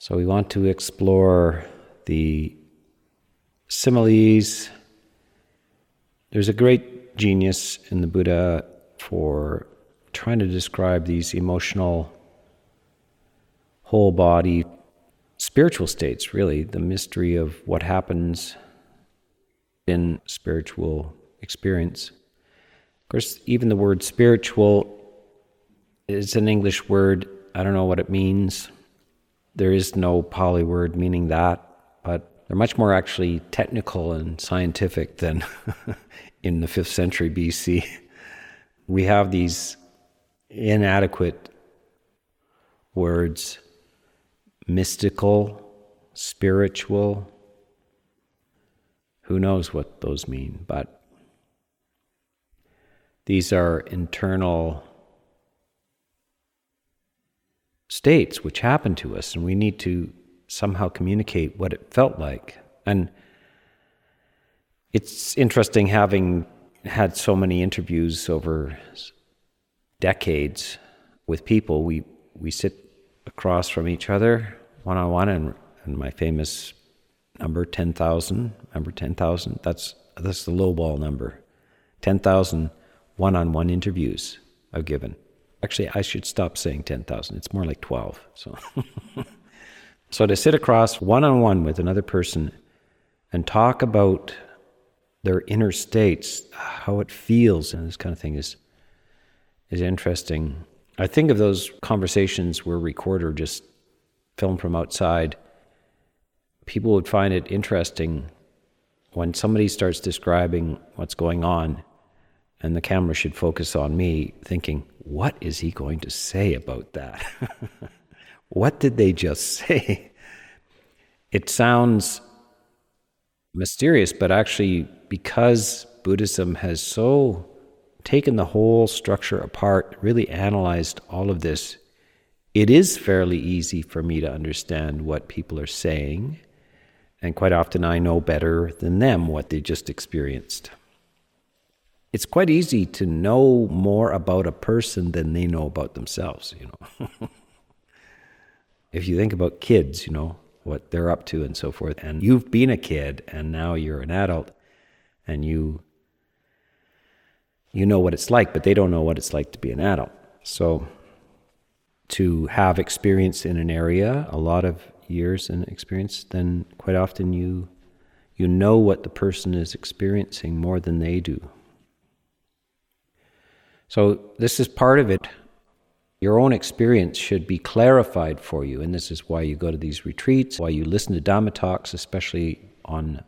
So we want to explore the similes. There's a great genius in the Buddha for trying to describe these emotional, whole body, spiritual states, really, the mystery of what happens in spiritual experience. Of course, even the word spiritual is an English word. I don't know what it means. There is no Pali word meaning that, but they're much more actually technical and scientific than in the 5th century BC. We have these inadequate words mystical, spiritual. Who knows what those mean, but these are internal states which happen to us, and we need to somehow communicate what it felt like. And it's interesting having had so many interviews over decades with people. We we sit across from each other one on one, and and my famous number ten thousand, number ten thousand. That's that's the low ball number. Ten thousand one on one interviews I've given. Actually, I should stop saying 10,000. It's more like 12. So, so to sit across one on one with another person and talk about their inner states, how it feels, and this kind of thing is is interesting. I think of those conversations were recorded or just filmed from outside. People would find it interesting when somebody starts describing what's going on and the camera should focus on me thinking, what is he going to say about that? what did they just say? It sounds mysterious, but actually, because Buddhism has so taken the whole structure apart, really analyzed all of this, it is fairly easy for me to understand what people are saying. And quite often, I know better than them what they just experienced it's quite easy to know more about a person than they know about themselves, you know. if you think about kids, you know, what they're up to and so forth, and you've been a kid and now you're an adult and you you know what it's like, but they don't know what it's like to be an adult. So to have experience in an area, a lot of years in experience, then quite often you you know what the person is experiencing more than they do. So, this is part of it. Your own experience should be clarified for you, and this is why you go to these retreats, why you listen to Dhamma talks, especially on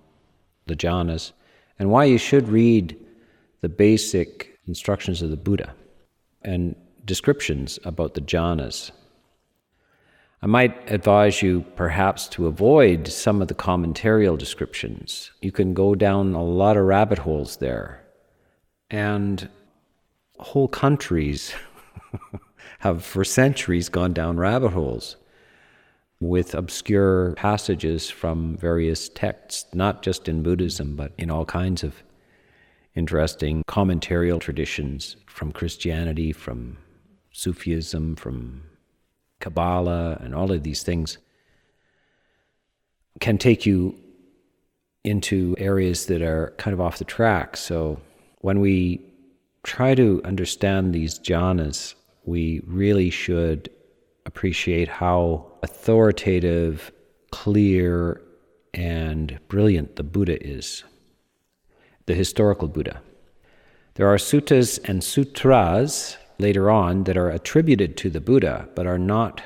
the jhanas, and why you should read the basic instructions of the Buddha and descriptions about the jhanas. I might advise you perhaps to avoid some of the commentarial descriptions. You can go down a lot of rabbit holes there. And whole countries have for centuries gone down rabbit holes with obscure passages from various texts, not just in Buddhism, but in all kinds of interesting commentarial traditions from Christianity, from Sufism, from Kabbalah, and all of these things can take you into areas that are kind of off the track. So when we try to understand these jhanas, we really should appreciate how authoritative, clear, and brilliant the Buddha is, the historical Buddha. There are suttas and sutras later on that are attributed to the Buddha, but are not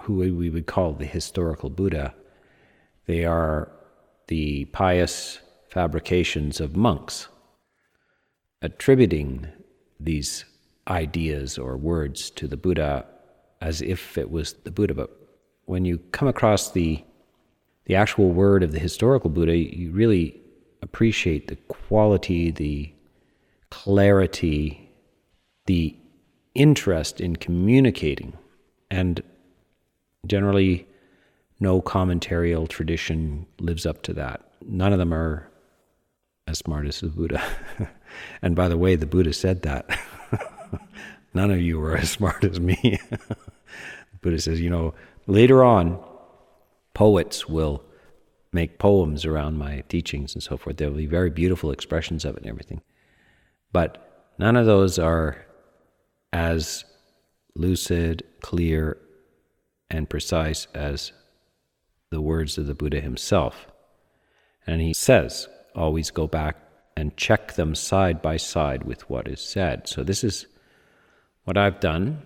who we would call the historical Buddha. They are the pious fabrications of monks attributing these ideas or words to the Buddha as if it was the Buddha. But when you come across the the actual word of the historical Buddha, you really appreciate the quality, the clarity, the interest in communicating, and generally, no commentarial tradition lives up to that. None of them are as smart as the Buddha. and by the way, the Buddha said that. None of you are as smart as me. the Buddha says, you know, later on, poets will make poems around my teachings and so forth. There will be very beautiful expressions of it and everything. But none of those are as lucid, clear, and precise as the words of the Buddha himself. And he says, always go back and check them side by side with what is said. So, this is what I've done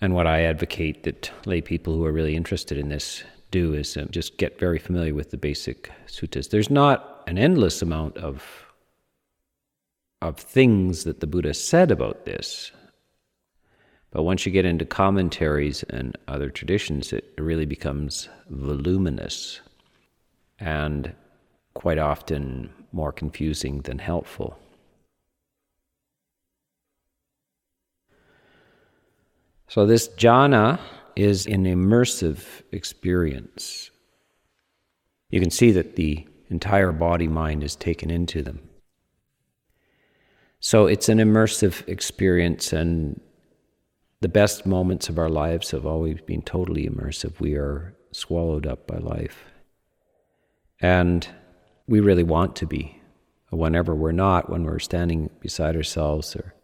and what I advocate that lay people who are really interested in this do is um, just get very familiar with the basic suttas. There's not an endless amount of of things that the Buddha said about this. But once you get into commentaries and other traditions, it really becomes voluminous and quite often more confusing than helpful. So, this jhana is an immersive experience. You can see that the entire body mind is taken into them. So, it's an immersive experience, and the best moments of our lives have always been totally immersive. We are swallowed up by life. And we really want to be. Whenever we're not, when we're standing beside ourselves or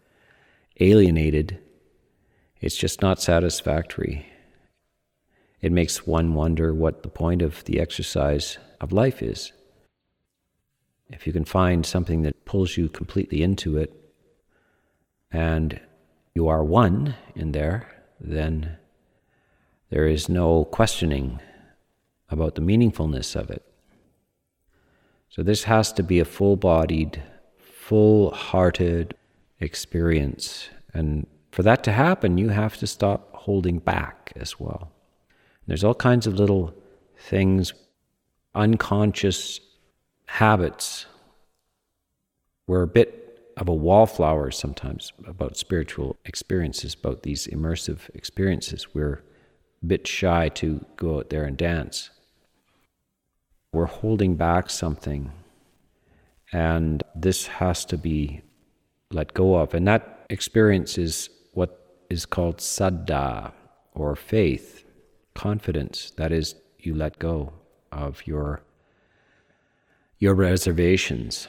alienated, it's just not satisfactory. It makes one wonder what the point of the exercise of life is. If you can find something that pulls you completely into it and you are one in there, then there is no questioning about the meaningfulness of it. So, this has to be a full bodied, full hearted experience. And for that to happen, you have to stop holding back as well. There's all kinds of little things, unconscious habits. We're a bit of a wallflower sometimes about spiritual experiences, about these immersive experiences. We're a bit shy to go out there and dance. We're holding back something, and this has to be let go of. And that experience is what is called saddha or faith, confidence. That is, you let go of your, your reservations.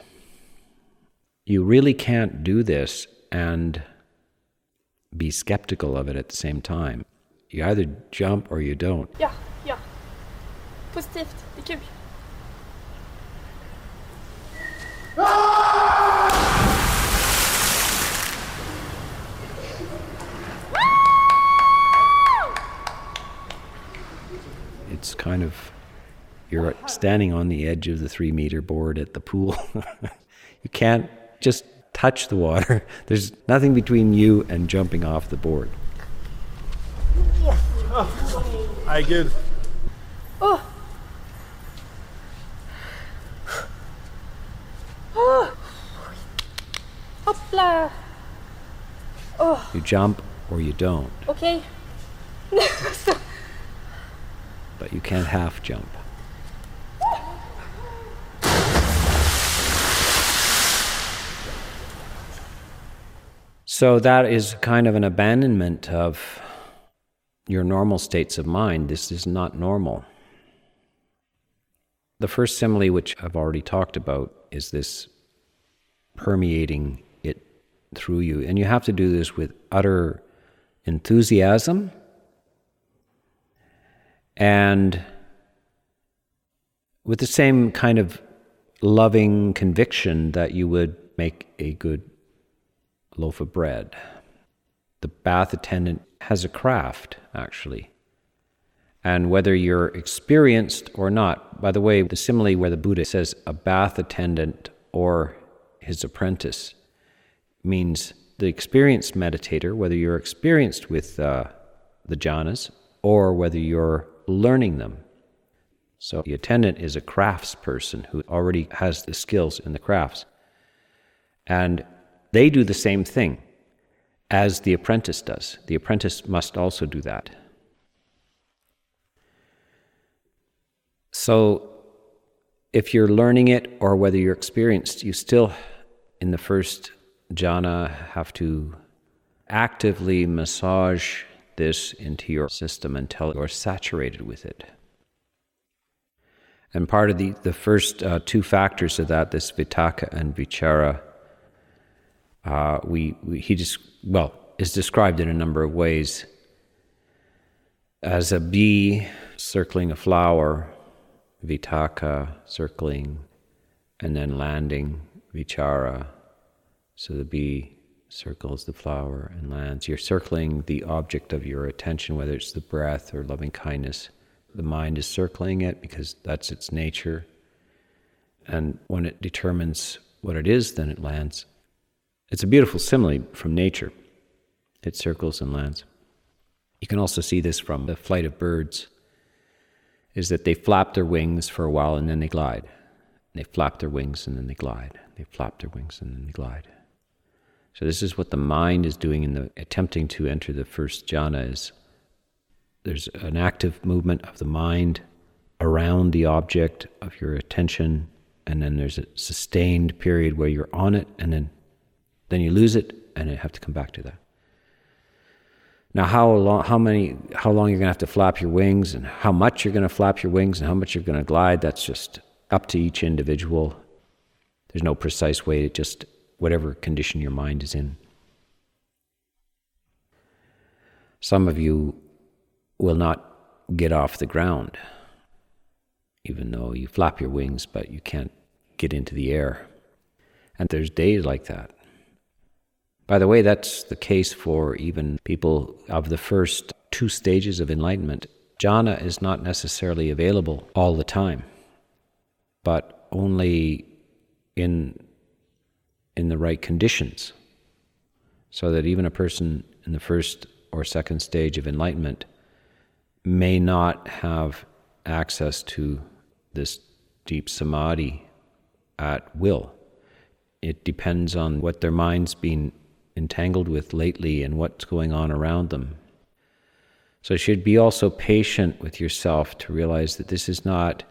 You really can't do this and be skeptical of it at the same time. You either jump or you don't. Ja, ja. Positivt. Det er är kul. It's kind of you're standing on the edge of the three meter board at the pool. you can't just touch the water. There's nothing between you and jumping off the board. I good. Oh. Oh. Oh, You jump or you don't, Okay. but you can't half jump. So that is kind of an abandonment of your normal states of mind. This is not normal. The first simile, which I've already talked about, is this permeating through you. And you have to do this with utter enthusiasm and with the same kind of loving conviction that you would make a good loaf of bread. The bath attendant has a craft, actually. And whether you're experienced or not, by the way, the simile where the Buddha says a bath attendant or his apprentice means the experienced meditator, whether you're experienced with uh, the jhanas or whether you're learning them. So the attendant is a craftsperson who already has the skills in the crafts. And they do the same thing as the apprentice does. The apprentice must also do that. So if you're learning it or whether you're experienced, you still, in the first jhana, have to actively massage this into your system until you're saturated with it. And part of the, the first uh, two factors of that, this vitakka and vichara, uh, we, we, he just, well, is described in a number of ways as a bee circling a flower, vitakka circling, and then landing, vichara. So the bee circles the flower and lands. You're circling the object of your attention, whether it's the breath or loving kindness. The mind is circling it because that's its nature. And when it determines what it is, then it lands. It's a beautiful simile from nature. It circles and lands. You can also see this from the flight of birds, is that they flap their wings for a while and then they glide. They flap their wings and then they glide. They flap their wings and then they glide. So this is what the mind is doing in the attempting to enter the first jhana is there's an active movement of the mind around the object of your attention and then there's a sustained period where you're on it and then then you lose it and you have to come back to that. Now, how long, how many, how long you're going to have to flap your wings, and how much you're going to flap your wings, and how much you're going to glide, that's just up to each individual. There's no precise way to just whatever condition your mind is in. Some of you will not get off the ground, even though you flap your wings, but you can't get into the air. And there's days like that. By the way, that's the case for even people of the first two stages of enlightenment. Jhana is not necessarily available all the time, but only in, in the right conditions. So that even a person in the first or second stage of enlightenment may not have access to this deep samadhi at will. It depends on what their mind's been entangled with lately and what's going on around them. So you should be also patient with yourself to realize that this is not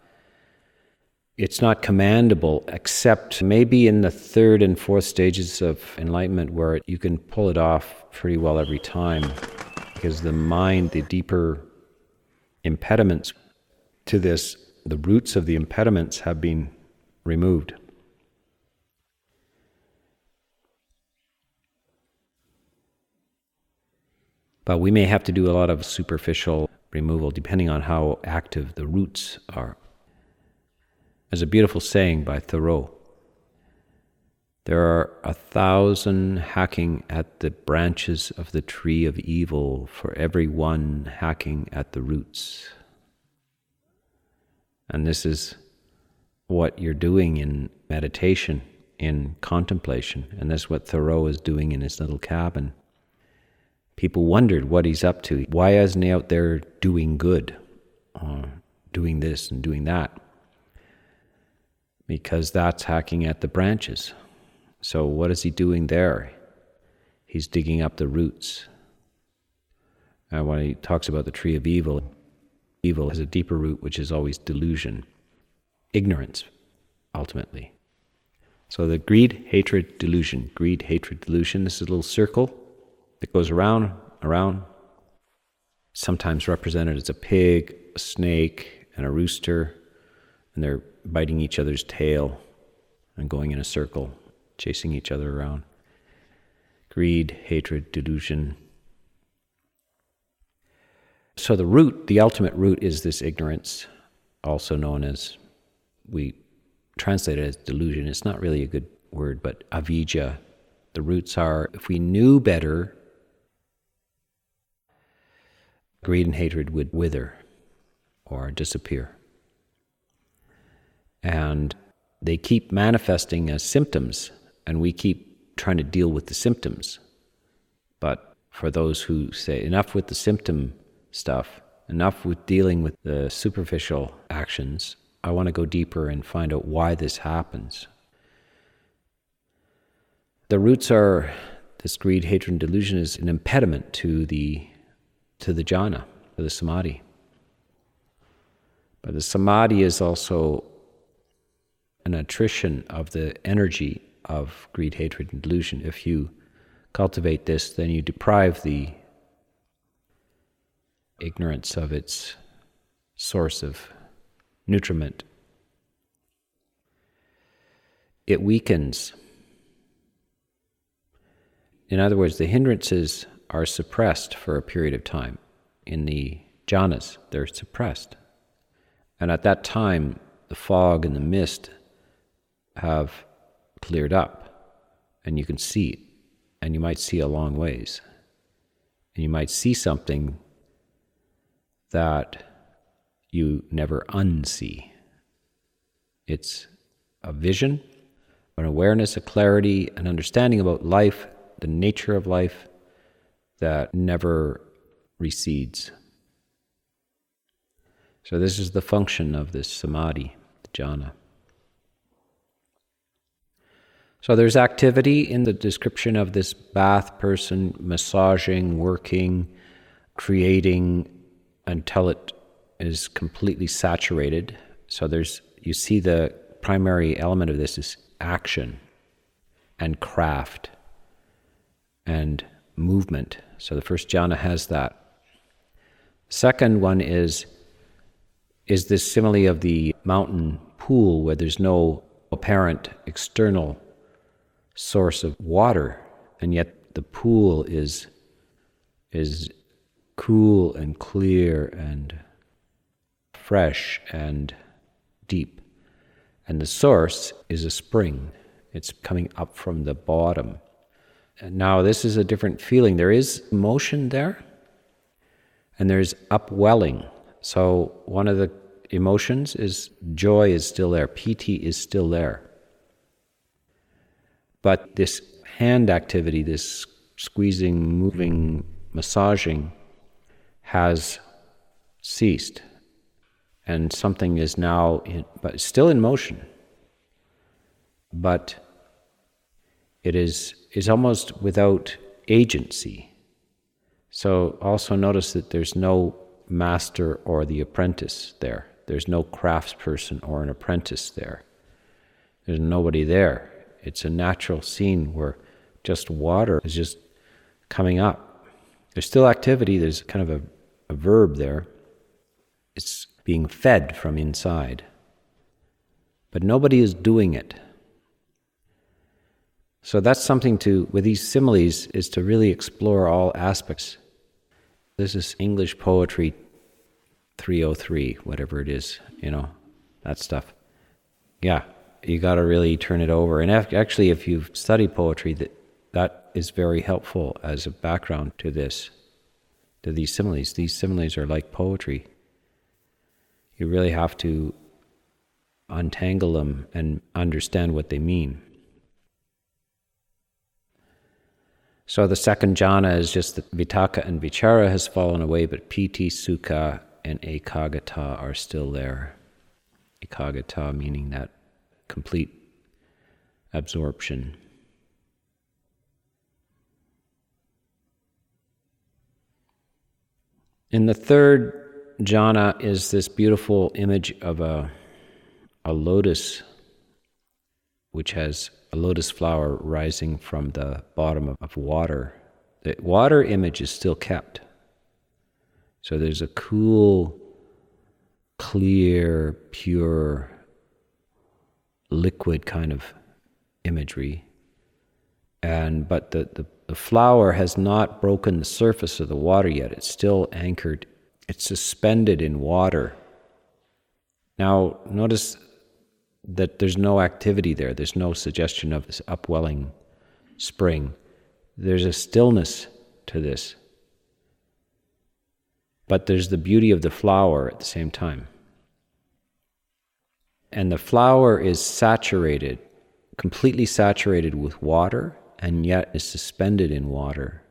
it's not commandable except maybe in the third and fourth stages of enlightenment where you can pull it off pretty well every time because the mind the deeper impediments to this the roots of the impediments have been removed But we may have to do a lot of superficial removal depending on how active the roots are. There's a beautiful saying by Thoreau There are a thousand hacking at the branches of the tree of evil for every one hacking at the roots. And this is what you're doing in meditation, in contemplation. And that's what Thoreau is doing in his little cabin people wondered what he's up to. Why isn't he out there doing good, uh, doing this and doing that? Because that's hacking at the branches. So, what is he doing there? He's digging up the roots. And when he talks about the tree of evil, evil has a deeper root, which is always delusion, ignorance, ultimately. So, the greed, hatred, delusion, greed, hatred, delusion, this is a little circle that goes around, around, sometimes represented as a pig, a snake, and a rooster, and they're biting each other's tail and going in a circle, chasing each other around. Greed, hatred, delusion. So the root, the ultimate root, is this ignorance, also known as, we translate it as delusion. It's not really a good word, but avijja. The roots are, if we knew better, greed and hatred would wither or disappear. And they keep manifesting as symptoms, and we keep trying to deal with the symptoms. But for those who say, enough with the symptom stuff, enough with dealing with the superficial actions, I want to go deeper and find out why this happens. The roots are this greed, hatred, and delusion is an impediment to the to the jhana, to the samadhi. But the samadhi is also an attrition of the energy of greed, hatred, and delusion. If you cultivate this, then you deprive the ignorance of its source of nutriment it weakens. In other words, the hindrances are suppressed for a period of time. In the jhanas, they're suppressed. And at that time, the fog and the mist have cleared up, and you can see, and you might see a long ways. And you might see something that you never unsee. It's a vision, an awareness, a clarity, an understanding about life, the nature of life that never recedes. So, this is the function of this samadhi, the jhana. So, there's activity in the description of this bath person massaging, working, creating until it is completely saturated. So, there's you see the primary element of this is action and craft and movement. So the first jhana has that. Second one is is this simile of the mountain pool where there's no apparent external source of water, and yet the pool is is cool and clear and fresh and deep. And the source is a spring. It's coming up from the bottom. And now, this is a different feeling. There is motion there, and there's upwelling. So, one of the emotions is joy is still there, piti is still there. But this hand activity, this squeezing, moving, massaging, has ceased. And something is now in, but still in motion. But it is is almost without agency. So also notice that there's no master or the apprentice there. There's no craftsperson or an apprentice there. There's nobody there it's a natural scene where just water is just coming up there's still activity there's kind of a, a verb there it's being fed from inside. But nobody is doing it. So that's something to, with these similes, is to really explore all aspects. This is English poetry 303, whatever it is, you know, that stuff. Yeah, you got to really turn it over. And actually, if you've studied poetry, that that is very helpful as a background to this, to these similes. These similes are like poetry you really have to untangle them and understand what they mean. So the second jhana is just that vitakka and vichara has fallen away, but piti, sukha, and ekaggata are still there. Ekaggata meaning that complete absorption. In the third jhana is this beautiful image of a, a lotus, which has a lotus flower rising from the bottom of, of water. The water image is still kept. So there's a cool, clear, pure, liquid kind of imagery. And but the, the, the flower has not broken the surface of the water yet. It's still anchored it's suspended in water. Now, notice that there's no activity there, there's no suggestion of this upwelling spring. There's a stillness to this. But there's the beauty of the flower at the same time. And the flower is saturated, completely saturated with water, and yet is suspended in water.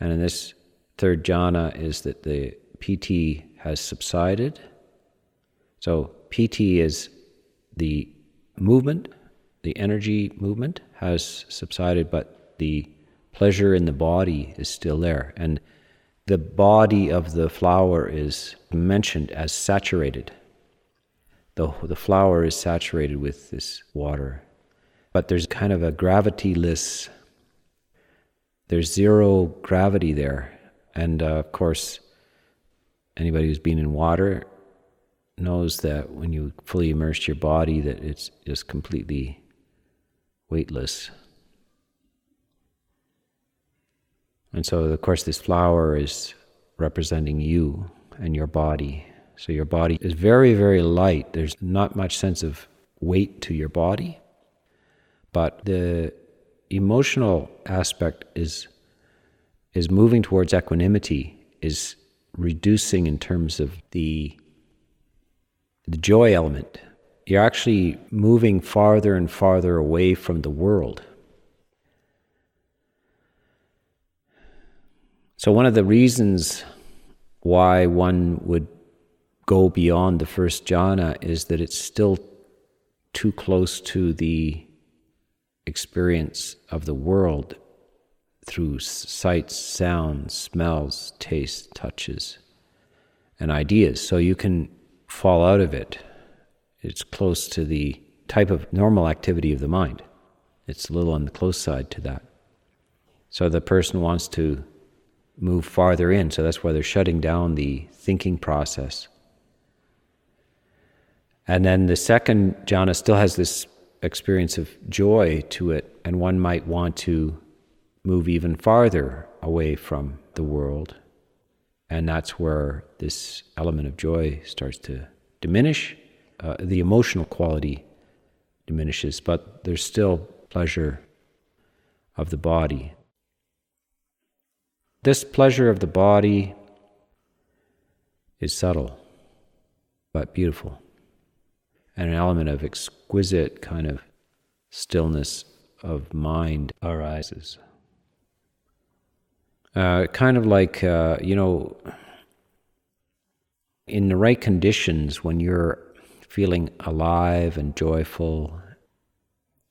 And in this third jhana is that the piti has subsided. So, piti is the movement, the energy movement has subsided, but the pleasure in the body is still there. And the body of the flower is mentioned as saturated. The, the flower is saturated with this water. But there's kind of a gravityless, there's zero gravity there. And uh, of course, anybody who's been in water knows that when you fully immerse your body that it's just completely weightless. And so of course this flower is representing you and your body. So your body is very, very light. There's not much sense of weight to your body. But the emotional aspect is is moving towards equanimity, is reducing in terms of the the joy element. You're actually moving farther and farther away from the world. So, one of the reasons why one would go beyond the first jhana is that it's still too close to the experience of the world through sights, sounds, smells, tastes, touches, and ideas. So you can fall out of it. It's close to the type of normal activity of the mind. It's a little on the close side to that. So the person wants to move farther in, so that's why they're shutting down the thinking process. And then the second jhana still has this experience of joy to it, and one might want to move even farther away from the world. And that's where this element of joy starts to diminish. Uh, the emotional quality diminishes, but there's still pleasure of the body. This pleasure of the body is subtle, but beautiful, and an element of exquisite kind of stillness of mind arises. Uh, kind of like, uh, you know, in the right conditions, when you're feeling alive and joyful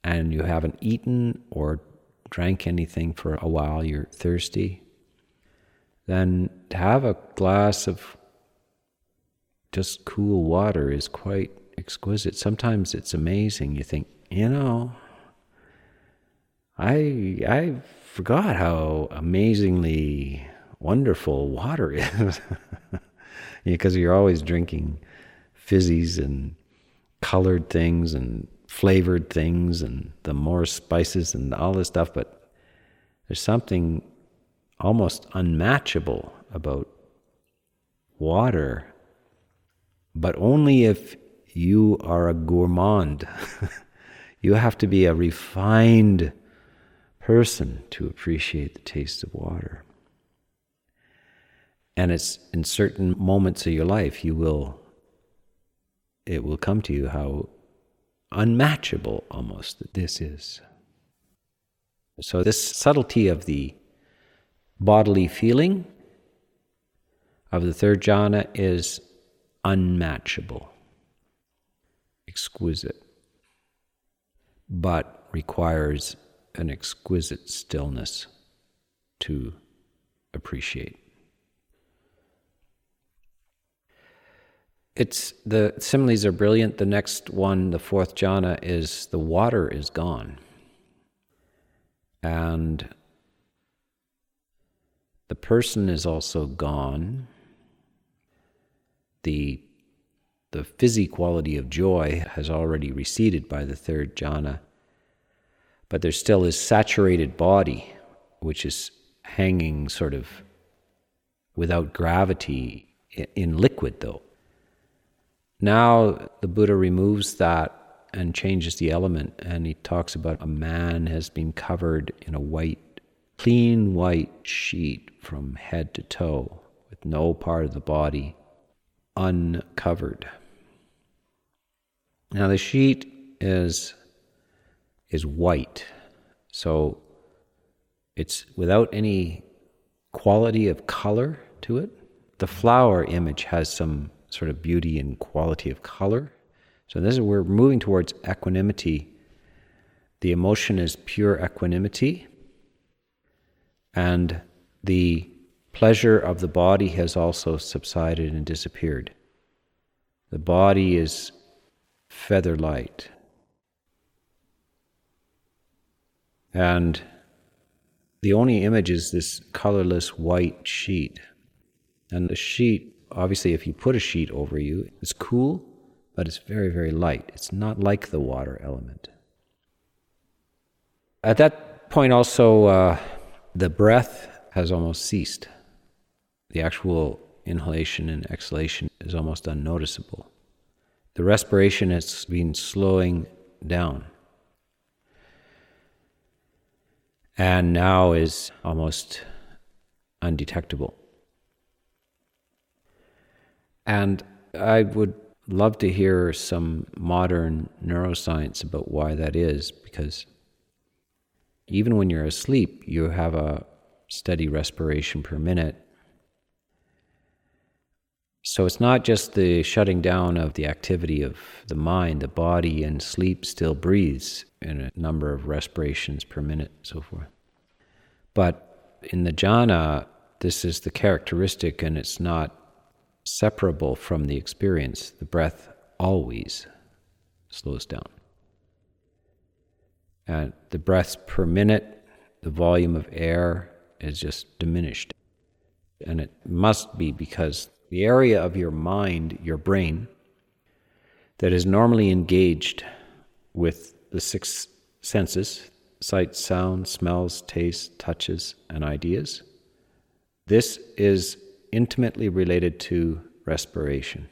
and you haven't eaten or drank anything for a while, you're thirsty, then to have a glass of just cool water is quite exquisite. Sometimes it's amazing. You think, you know, I I forgot how amazingly wonderful water is. because you're always drinking fizzies and colored things and flavored things and the more spices and all this stuff, but there's something almost unmatchable about water, but only if you are a gourmand. you have to be a refined person to appreciate the taste of water. And it's in certain moments of your life you will it will come to you how unmatchable almost this is. So this subtlety of the bodily feeling of the third jhana is unmatchable, exquisite, but requires an exquisite stillness to appreciate. It's the similes are brilliant. The next one, the fourth jhana, is the water is gone. And the person is also gone. The the fizzy quality of joy has already receded by the third jhana, but there still is saturated body, which is hanging sort of without gravity in liquid, though. Now the Buddha removes that and changes the element, and he talks about a man has been covered in a white, clean white sheet from head to toe, with no part of the body uncovered. Now the sheet is is white, so it's without any quality of color to it. The flower image has some sort of beauty and quality of color. So this is we're moving towards equanimity. The emotion is pure equanimity, and the pleasure of the body has also subsided and disappeared. The body is feather light. And the only image is this colorless white sheet. And the sheet obviously, if you put a sheet over you, it's cool, but it's very, very light. It's not like the water element. At that point, also, uh, the breath has almost ceased. The actual inhalation and exhalation is almost unnoticeable. The respiration has been slowing down. And now is almost undetectable. And I would love to hear some modern neuroscience about why that is, because even when you're asleep, you have a steady respiration per minute. So it's not just the shutting down of the activity of the mind, the body and sleep still breathes in a number of respirations per minute, so forth. But in the jhana, this is the characteristic and it's not separable from the experience. The breath always slows down. And the breaths per minute, the volume of air is just diminished. And it must be because the area of your mind, your brain, that is normally engaged with the six senses sight, sound, smells, taste, touches, and ideas. This is intimately related to respiration.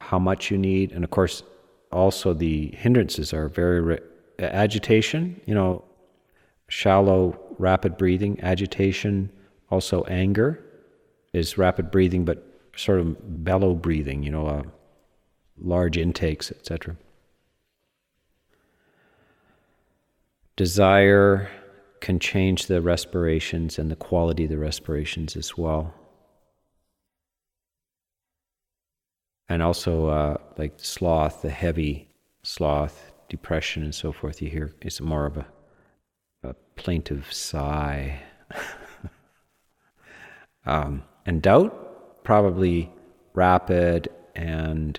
How much you need, and of course, also the hindrances are very re- agitation, you know, shallow, rapid breathing, agitation, also anger is rapid breathing, but sort of bellow breathing, you know, uh, large intakes, etc. Desire can change the respirations and the quality of the respirations as well. And also, uh, like sloth, the heavy sloth, depression, and so forth, you hear it's more of a, a plaintive sigh. um, and doubt, probably rapid and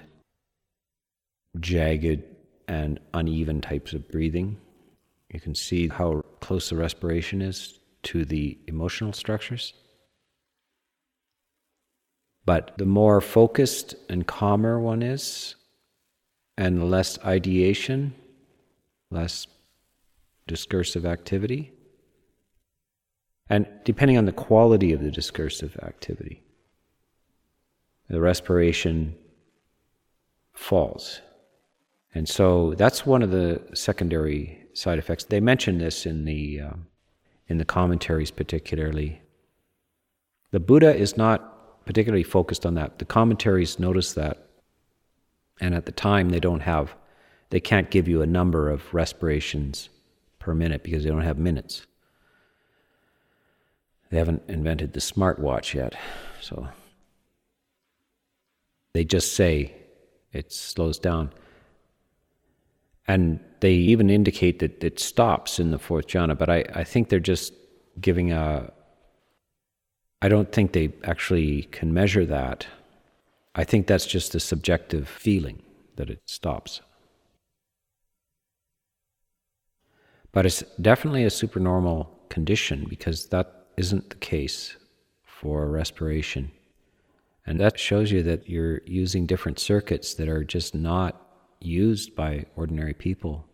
jagged and uneven types of breathing. You can see how close the respiration is to the emotional structures. But the more focused and calmer one is, and less ideation, less discursive activity, and depending on the quality of the discursive activity, the respiration falls. And so that's one of the secondary side effects. They mention this in the uh, in the commentaries, particularly. The Buddha is not particularly focused on that. The commentaries notice that, and at the time they don't have, they can't give you a number of respirations per minute because they don't have minutes. They haven't invented the smartwatch yet, so they just say it slows down. And they even indicate that it stops in the fourth jhana, but I, I think they're just giving a. I don't think they actually can measure that. I think that's just a subjective feeling that it stops. But it's definitely a supernormal condition because that isn't the case for respiration. And that shows you that you're using different circuits that are just not used by ordinary people,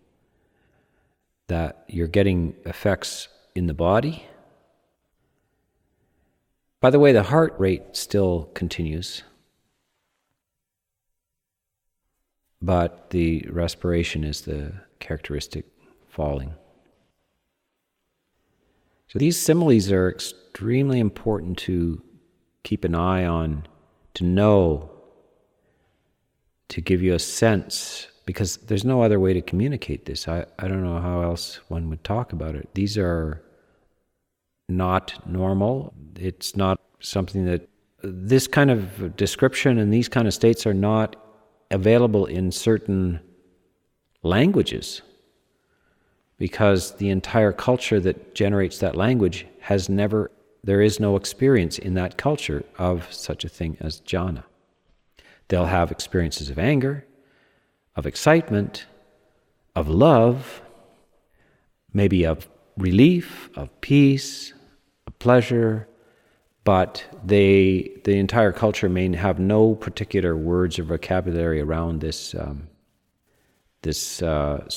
that you're getting effects in the body. By the way, the heart rate still continues, but the respiration is the characteristic falling. So these similes are extremely important to keep an eye on, to know to give you a sense because there's no other way to communicate this. I, I don't know how else one would talk about it. These are not normal. It's not something that this kind of description and these kind of states are not available in certain languages because the entire culture that generates that language has never, there is no experience in that culture of such a thing as jhana. They'll have experiences of anger, of excitement, of love, maybe of relief, of peace, of pleasure, but they the entire culture may have no particular words or vocabulary around this um, this uh,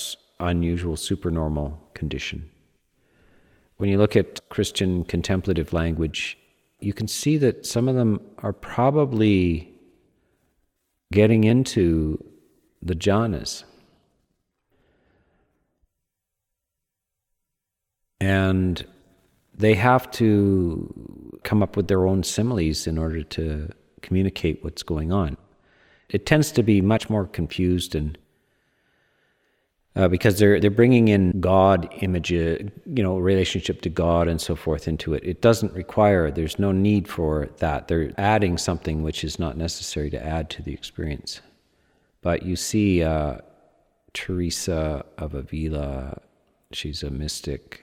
unusual supernormal condition. When you look at Christian contemplative language, you can see that some of them are probably getting into the jhanas. And they have to come up with their own similes in order to communicate what's going on. It tends to be much more confused and uh, because they're they're bringing in God image, you know, relationship to God and so forth into it. It doesn't require. There's no need for that. They're adding something which is not necessary to add to the experience. But you see, uh, Teresa of Avila, she's a mystic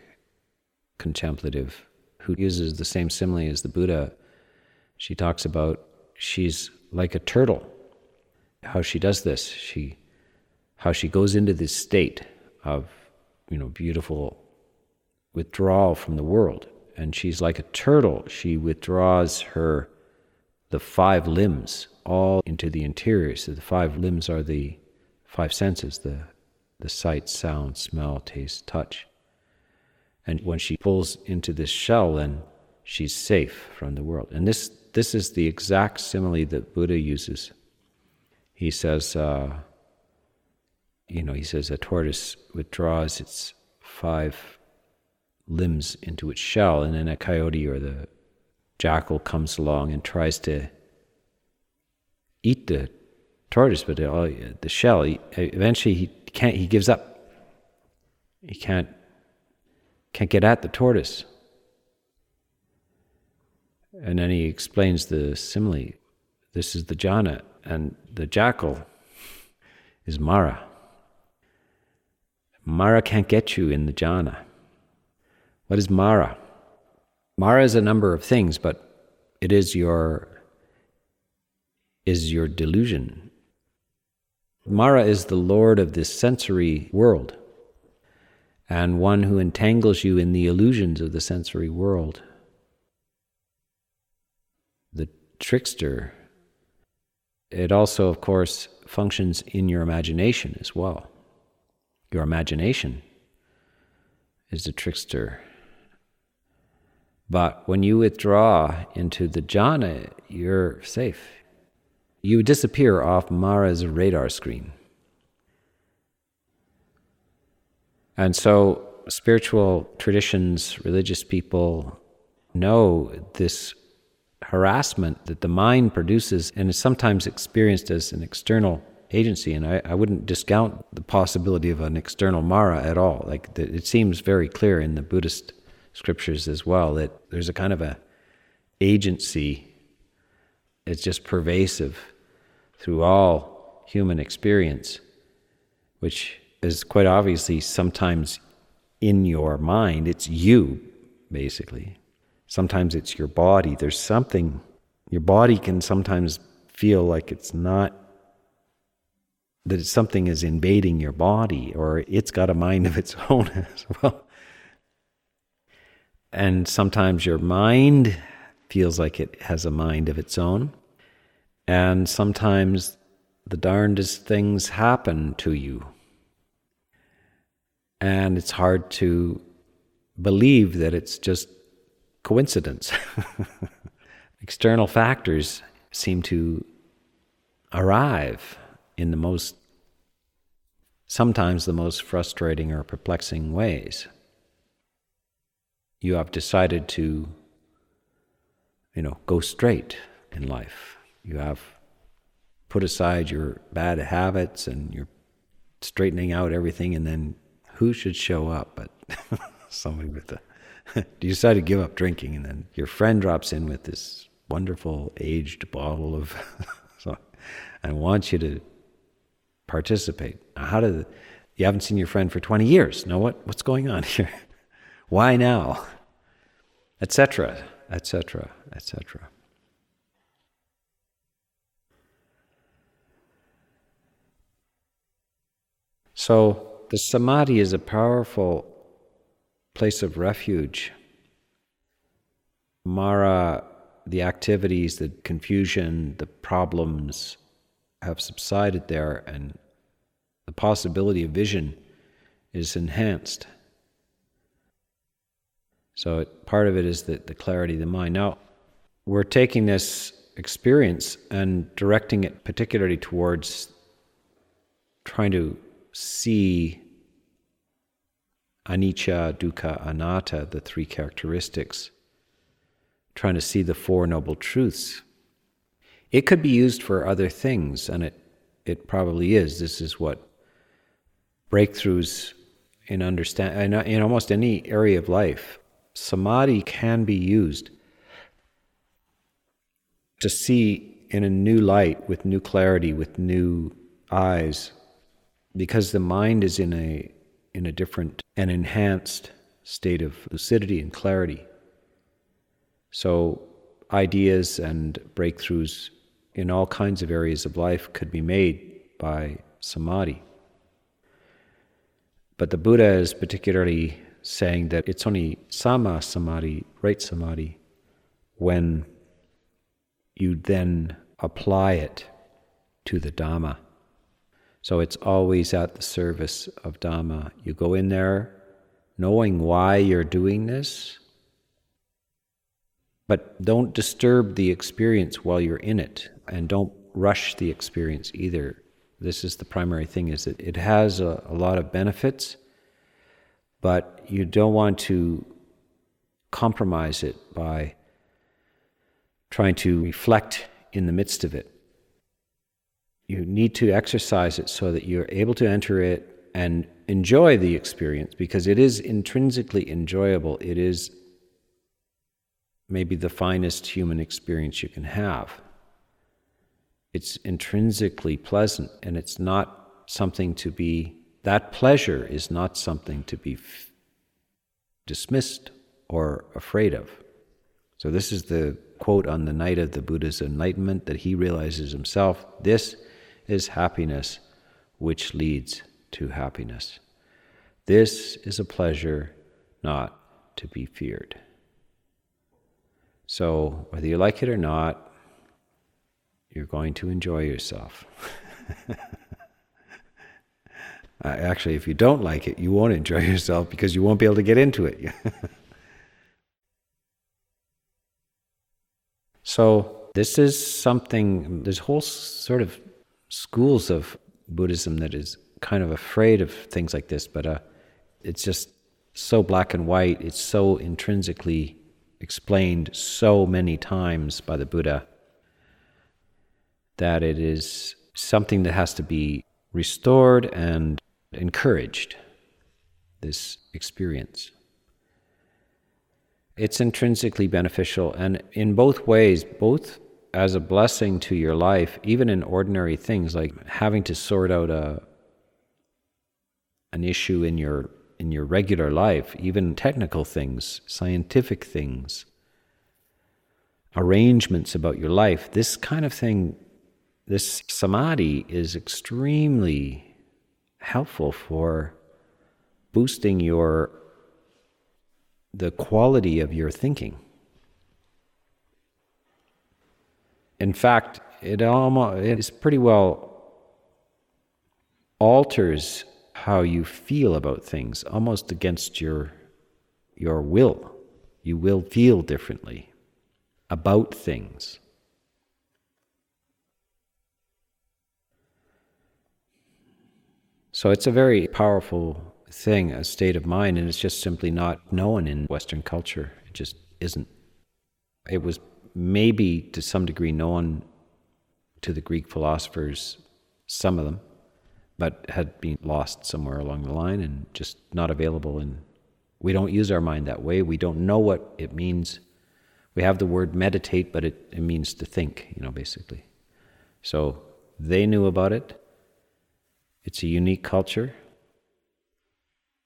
contemplative who uses the same simile as the Buddha. She talks about she's like a turtle. How she does this, she how she goes into this state of, you know, beautiful withdrawal from the world. And she's like a turtle. She withdraws her the five limbs all into the interior. So the five limbs are the five senses, the the sight, sound, smell, taste, touch. And when she pulls into this shell, then she's safe from the world. And this, this is the exact simile that Buddha uses. He says, uh, you know, he says a tortoise withdraws its five limbs into its shell, and then a coyote or the jackal comes along and tries to eat the tortoise, but the, the shell. He, eventually, he can't. He gives up. He can't can't get at the tortoise. And then he explains the simile. This is the jhana, and the jackal is Mara. Mara can't get you in the jhana. What is Mara? Mara is a number of things, but it is your is your delusion. Mara is the lord of this sensory world and one who entangles you in the illusions of the sensory world. The trickster, it also, of course, functions in your imagination as well. Your imagination is the trickster. But when you withdraw into the jhana, you're safe. You disappear off Mara's radar screen. And so, spiritual traditions, religious people know this harassment that the mind produces and is sometimes experienced as an external agency. And I, I wouldn't discount the possibility of an external Mara at all. Like, the, it seems very clear in the Buddhist scriptures as well that there's a kind of a agency. It's just pervasive through all human experience, which is quite obviously sometimes in your mind. It's you, basically. Sometimes it's your body. There's something, your body can sometimes feel like it's not, that something is invading your body or it's got a mind of its own as well. And sometimes your mind feels like it has a mind of its own. And sometimes the darndest things happen to you and it's hard to believe that it's just coincidence. External factors seem to arrive in the most, sometimes the most frustrating or perplexing ways. You have decided to, you know, go straight in life. You have put aside your bad habits and you're straightening out everything and then who should show up but somebody with a you decide to give up drinking and then your friend drops in with this wonderful aged bottle of and wants you to participate. How did you haven't seen your friend for 20 years. Now what what's going on here? Why now? Etc etc etc so the samadhi is a powerful place of refuge. Mara the activities, the confusion, the problems have subsided there, and the possibility of vision is enhanced. So it, part of it is the, the clarity of the mind. Now, we're taking this experience and directing it particularly towards trying to see anicca, dukkha, anatta, the three characteristics, trying to see the Four Noble Truths. It could be used for other things, and it, it probably is. This is what breakthroughs in understand in, in almost any area of life. Samadhi can be used to see in a new light, with new clarity, with new eyes, because the mind is in a in a different and enhanced state of lucidity and clarity. So ideas and breakthroughs in all kinds of areas of life could be made by samadhi. But the Buddha is particularly saying that it's only samma samadhi, right samadhi, when you then apply it to the Dhamma. So it's always at the service of Dhamma. You go in there knowing why you're doing this, but don't disturb the experience while you're in it, and don't rush the experience either. This is the primary thing: is that it has a, a lot of benefits, but you don't want to compromise it by trying to reflect in the midst of it. You need to exercise it so that you're able to enter it and enjoy the experience because it is intrinsically enjoyable. It is maybe the finest human experience you can have. It's intrinsically pleasant and it's not something to be, that pleasure is not something to be f- dismissed or afraid of. So, this is the quote on the night of the Buddha's enlightenment that he realizes himself this is happiness which leads to happiness. This is a pleasure not to be feared. So, whether you like it or not, you're going to enjoy yourself. Actually, if you don't like it, you won't enjoy yourself because you won't be able to get into it. So this is something. There's whole sort of schools of Buddhism that is kind of afraid of things like this, but uh, it's just so black and white. It's so intrinsically explained so many times by the Buddha that it is something that has to be restored and encouraged. This experience it's intrinsically beneficial and in both ways both as a blessing to your life even in ordinary things like having to sort out a an issue in your in your regular life even technical things scientific things arrangements about your life this kind of thing this samadhi is extremely helpful for boosting your the quality of your thinking. In fact, it almost it is pretty well alters how you feel about things, almost against your your will. You will feel differently about things. So it's a very powerful thing, a state of mind, and it's just simply not known in Western culture. It just isn't. It was maybe to some degree known to the Greek philosophers, some of them, but had been lost somewhere along the line and just not available. And we don't use our mind that way. We don't know what it means. We have the word meditate, but it, it means to think, you know, basically. So they knew about it. It's a unique culture.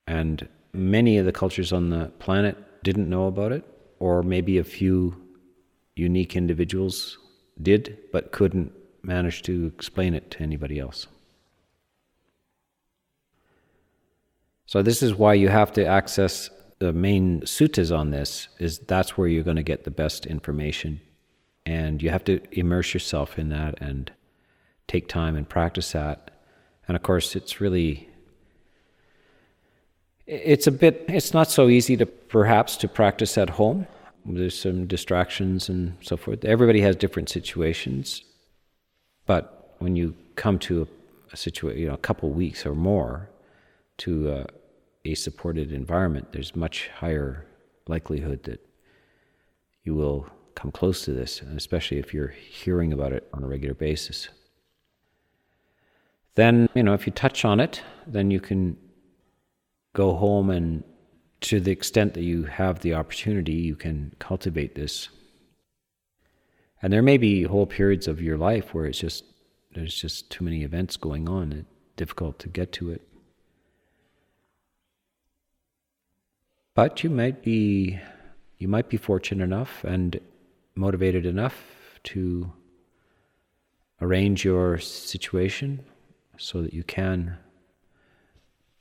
And many of the cultures on the planet didn't know about it, or maybe a few unique individuals did, but couldn't manage to explain it to anybody else. So this is why you have to access the main suttas on this is that's where you're going to get the best information And you have to immerse yourself in that and take time and practice that. And of course, it's really it's a bit it's not so easy to perhaps to practice at home. There's some distractions and so forth. Everybody has different situations. But when you come to a, a situation you know a couple weeks or more to uh, a supported environment there's much higher likelihood that you will come close to this especially if you're hearing about it on a regular basis then you know if you touch on it then you can go home and to the extent that you have the opportunity, you can cultivate this. And there may be whole periods of your life where it's just there's just too many events going on, it's difficult to get to it. But you might be you might be fortunate enough and motivated enough to arrange your situation so that you can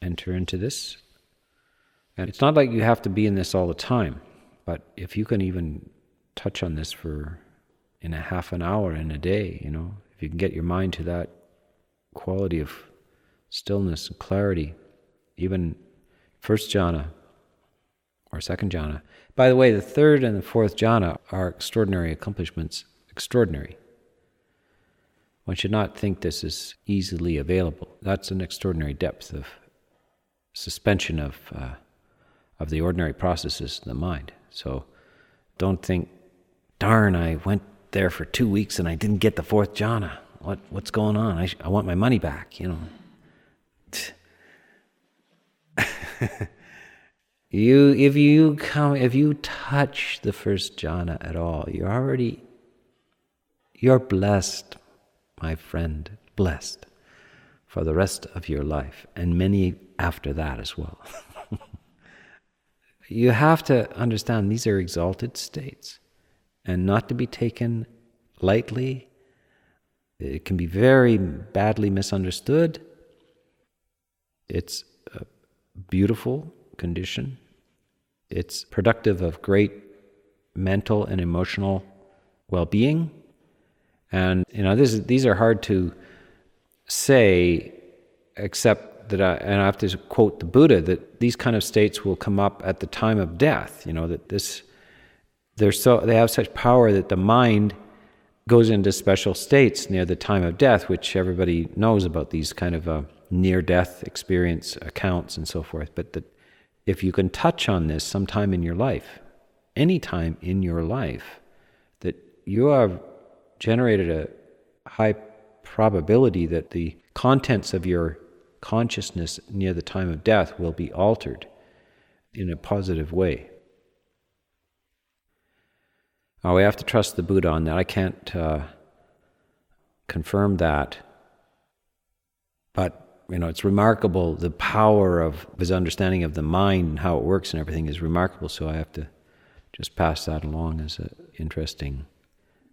enter into this. And it's not like you have to be in this all the time, but if you can even touch on this for in a half an hour in a day, you know, if you can get your mind to that quality of stillness and clarity, even first jhana or second jhana. By the way, the third and the fourth jhana are extraordinary accomplishments, extraordinary. One should not think this is easily available. That's an extraordinary depth of suspension of uh, of the ordinary processes of the mind. So don't think, darn, I went there for two weeks and I didn't get the fourth jhana. What what's going on? I, sh- I want my money back. You know. you if you come if you touch the first jhana at all, you're already you're blessed, my friend, blessed for the rest of your life and many after that as well. you have to understand these are exalted states and not to be taken lightly. It can be very badly misunderstood. It's a beautiful condition. It's productive of great mental and emotional well being. And, you know, this, these are hard to say, except that I, and I have to quote the Buddha, that these kind of states will come up at the time of death. You know, that this, they're so, they have such power that the mind goes into special states near the time of death, which everybody knows about these kind of uh, near death experience accounts and so forth. But that if you can touch on this sometime in your life, any time in your life, that you have generated a high probability that the contents of your consciousness near the time of death will be altered in a positive way. Oh, we have to trust the Buddha on that. I can't uh, confirm that. But, you know, it's remarkable. The power of his understanding of the mind and how it works and everything is remarkable. So I have to just pass that along as an interesting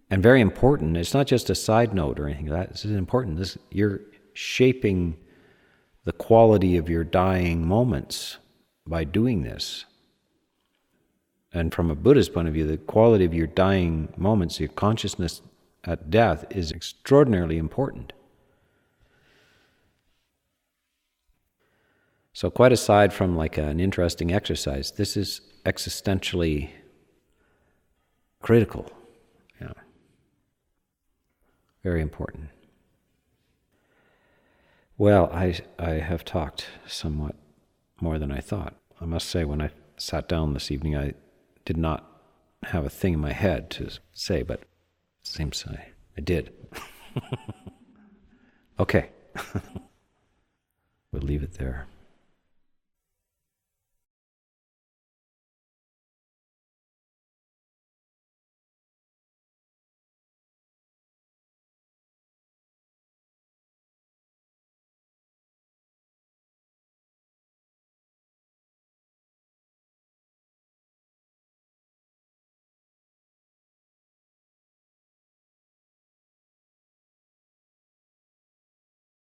and very important. It's not just a side note or anything like that. This is important. This, you're shaping the quality of your dying moments by doing this. And from a Buddhist point of view, the quality of your dying moments, your consciousness at death, is extraordinarily important. So, quite aside from like an interesting exercise, this is existentially critical. Very important. Well, I, I have talked somewhat more than I thought. I must say, when I sat down this evening, I did not have a thing in my head to say, but it seems I, I did. okay. we'll leave it there.